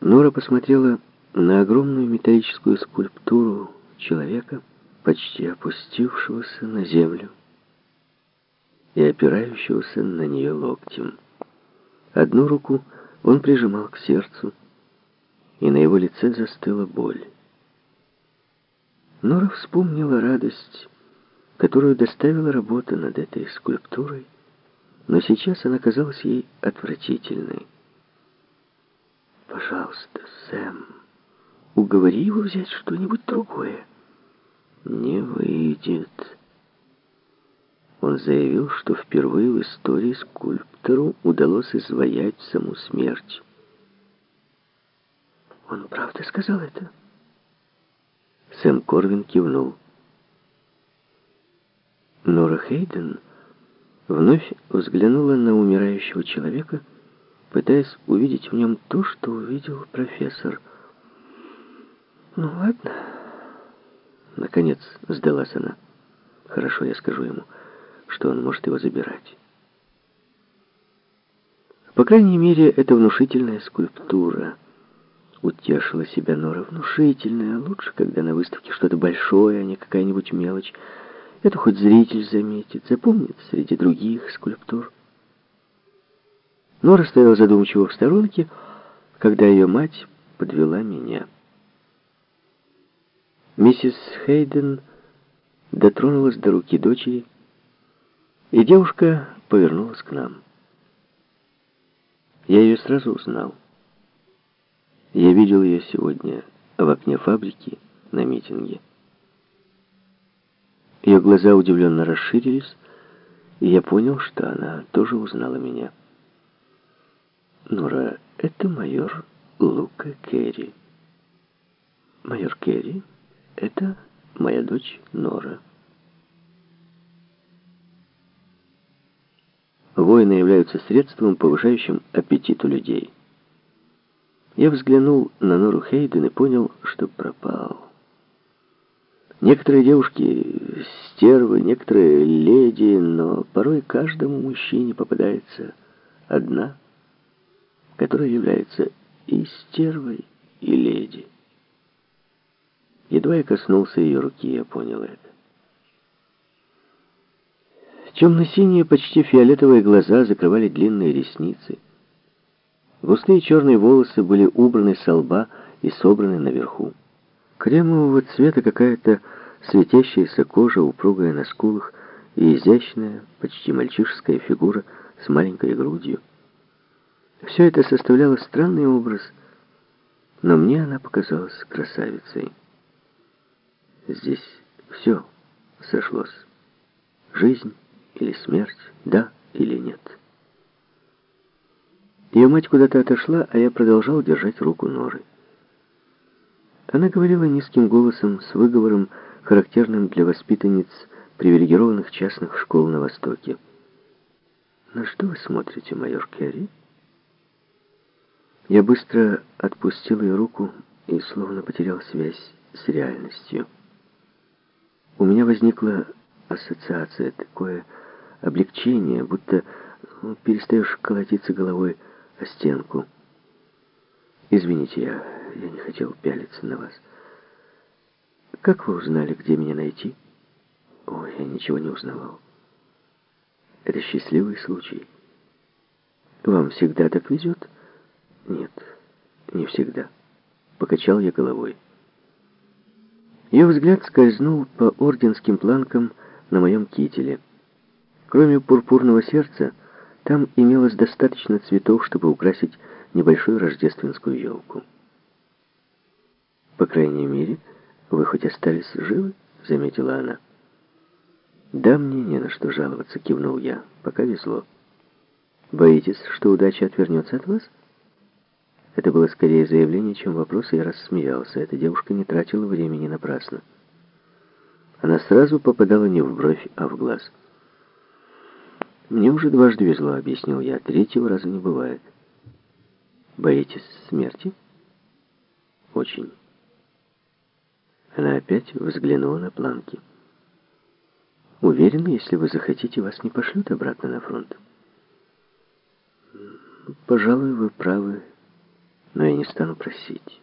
Нора посмотрела на огромную металлическую скульптуру человека, почти опустившегося на землю и опирающегося на нее локтем. Одну руку он прижимал к сердцу, и на его лице застыла боль. Нора вспомнила радость, которую доставила работа над этой скульптурой, но сейчас она казалась ей отвратительной. «Пожалуйста, Сэм, уговори его взять что-нибудь другое». «Не выйдет». Он заявил, что впервые в истории скульптору удалось изваять саму смерть. «Он правда сказал это?» Сэм Корвин кивнул. Нора Хейден вновь взглянула на умирающего человека, пытаясь увидеть в нем то, что увидел профессор. «Ну ладно». Наконец сдалась она. «Хорошо, я скажу ему, что он может его забирать». По крайней мере, это внушительная скульптура — Утешила себя Нора. Внушительная. Лучше, когда на выставке что-то большое, а не какая-нибудь мелочь. Это хоть зритель заметит, запомнит среди других скульптур. Нора стояла задумчиво в сторонке, когда ее мать подвела меня. Миссис Хейден дотронулась до руки дочери, и девушка повернулась к нам. Я ее сразу узнал. Я видел ее сегодня в окне фабрики на митинге. Ее глаза удивленно расширились, и я понял, что она тоже узнала меня. Нора, это майор Лука Керри. Майор Керри, это моя дочь Нора. Войны являются средством, повышающим аппетит у людей. Я взглянул на Нору Хейден и понял, что пропал. Некоторые девушки стервы, некоторые леди, но порой каждому мужчине попадается одна, которая является и стервой, и леди. Едва я коснулся ее руки, я понял это. Темно-синие, почти фиолетовые глаза закрывали длинные ресницы. Густые черные волосы были убраны со лба и собраны наверху. Кремового цвета какая-то светящаяся кожа, упругая на скулах, и изящная, почти мальчишеская фигура с маленькой грудью. Все это составляло странный образ, но мне она показалась красавицей. Здесь все сошлось. Жизнь или смерть, да или нет. Ее мать куда-то отошла, а я продолжал держать руку Норы. Она говорила низким голосом, с выговором, характерным для воспитанниц привилегированных частных школ на Востоке. «На что вы смотрите, майор Керри?» Я быстро отпустил ее руку и словно потерял связь с реальностью. У меня возникла ассоциация, такое облегчение, будто ну, перестаешь колотиться головой о стенку. Извините, я, я не хотел пялиться на вас. Как вы узнали, где меня найти? Ой, я ничего не узнавал. Это счастливый случай. Вам всегда так везет? Нет, не всегда. Покачал я головой. Ее взгляд скользнул по орденским планкам на моем кителе. Кроме пурпурного сердца, там имелось достаточно цветов, чтобы украсить небольшую рождественскую елку. «По крайней мере, вы хоть остались живы?» — заметила она. «Да, мне не на что жаловаться», — кивнул я. «Пока везло». «Боитесь, что удача отвернется от вас?» Это было скорее заявление, чем вопрос, и я рассмеялся. Эта девушка не тратила времени напрасно. Она сразу попадала не в бровь, а в глаз. «Мне уже дважды везло», — объяснил я. «Третьего раза не бывает». «Боитесь смерти?» «Очень». Она опять взглянула на планки. «Уверена, если вы захотите, вас не пошлют обратно на фронт?» «Пожалуй, вы правы но я не стану просить.